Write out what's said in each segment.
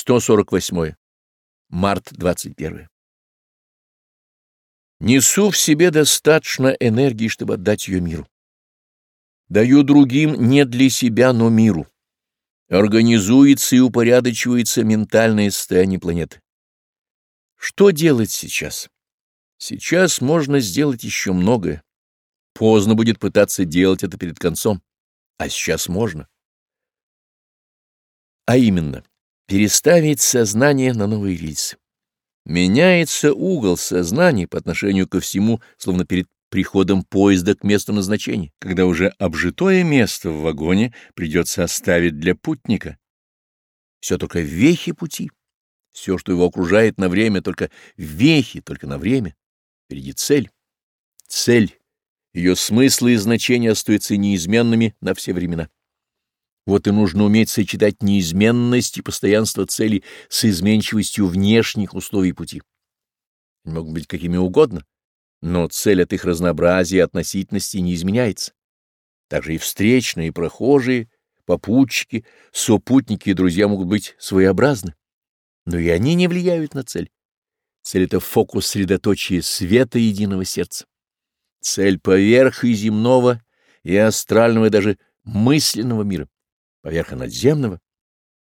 148. Март 21. Несу в себе достаточно энергии, чтобы отдать ее миру. Даю другим не для себя, но миру. Организуется и упорядочивается ментальное состояние планеты. Что делать сейчас? Сейчас можно сделать еще многое. Поздно будет пытаться делать это перед концом, а сейчас можно. А именно, переставить сознание на новые рельсы. Меняется угол сознания по отношению ко всему, словно перед приходом поезда к месту назначения, когда уже обжитое место в вагоне придется оставить для путника. Все только вехи пути. Все, что его окружает на время, только вехи, только на время. Впереди цель. Цель. Ее смыслы и значения остаются неизменными на все времена. Вот и нужно уметь сочетать неизменность и постоянство цели с изменчивостью внешних условий пути. Они могут быть какими угодно, но цель от их разнообразия и относительности не изменяется. Также и встречные, и прохожие, попутчики, сопутники и друзья могут быть своеобразны, но и они не влияют на цель. Цель — это фокус средоточия света единого сердца. Цель поверх и земного, и астрального, и даже мысленного мира поверх надземного,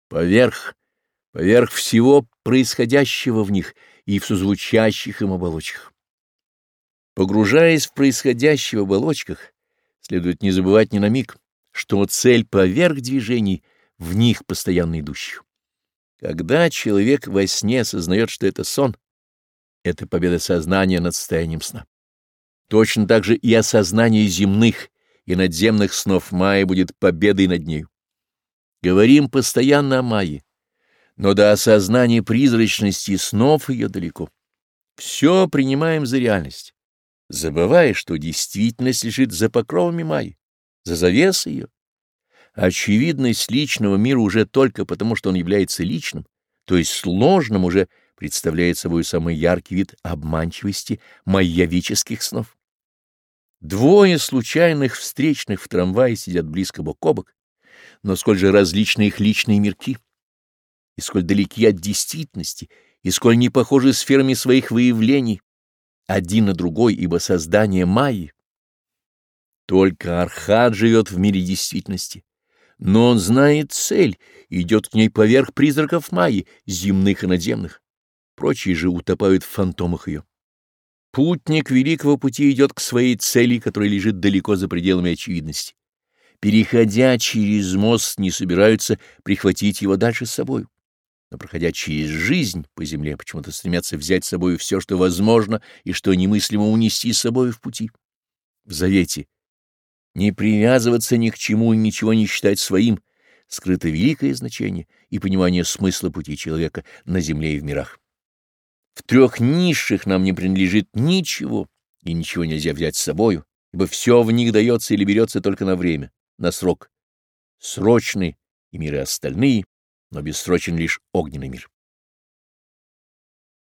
поверх, поверх всего происходящего в них и в созвучащих им оболочках. Погружаясь в происходящее в оболочках, следует не забывать ни на миг, что цель поверх движений в них постоянно идущих. Когда человек во сне осознает, что это сон, это победа сознания над состоянием сна. Точно так же и осознание земных и надземных снов мая будет победой над нею. Говорим постоянно о Майе, но до осознания призрачности снов ее далеко. Все принимаем за реальность, забывая, что действительность лежит за покровами Майи, за завесой ее. Очевидность личного мира уже только потому, что он является личным, то есть сложным уже представляет собой самый яркий вид обманчивости майявических снов. Двое случайных встречных в трамвае сидят близко бок о бок, но сколь же различны их личные мирки, и сколь далеки от действительности, и сколь не похожи сферами своих выявлений, один на другой, ибо создание Майи. Только Архат живет в мире действительности, но он знает цель, идет к ней поверх призраков Майи, земных и надземных. Прочие же утопают в фантомах ее. Путник великого пути идет к своей цели, которая лежит далеко за пределами очевидности переходя через мост, не собираются прихватить его дальше с собой. Но, проходя через жизнь по земле, почему-то стремятся взять с собой все, что возможно и что немыслимо унести с собой в пути. В завете не привязываться ни к чему и ничего не считать своим скрыто великое значение и понимание смысла пути человека на земле и в мирах. В трех низших нам не принадлежит ничего, и ничего нельзя взять с собою, ибо все в них дается или берется только на время на срок срочный и миры остальные, но бессрочен лишь огненный мир.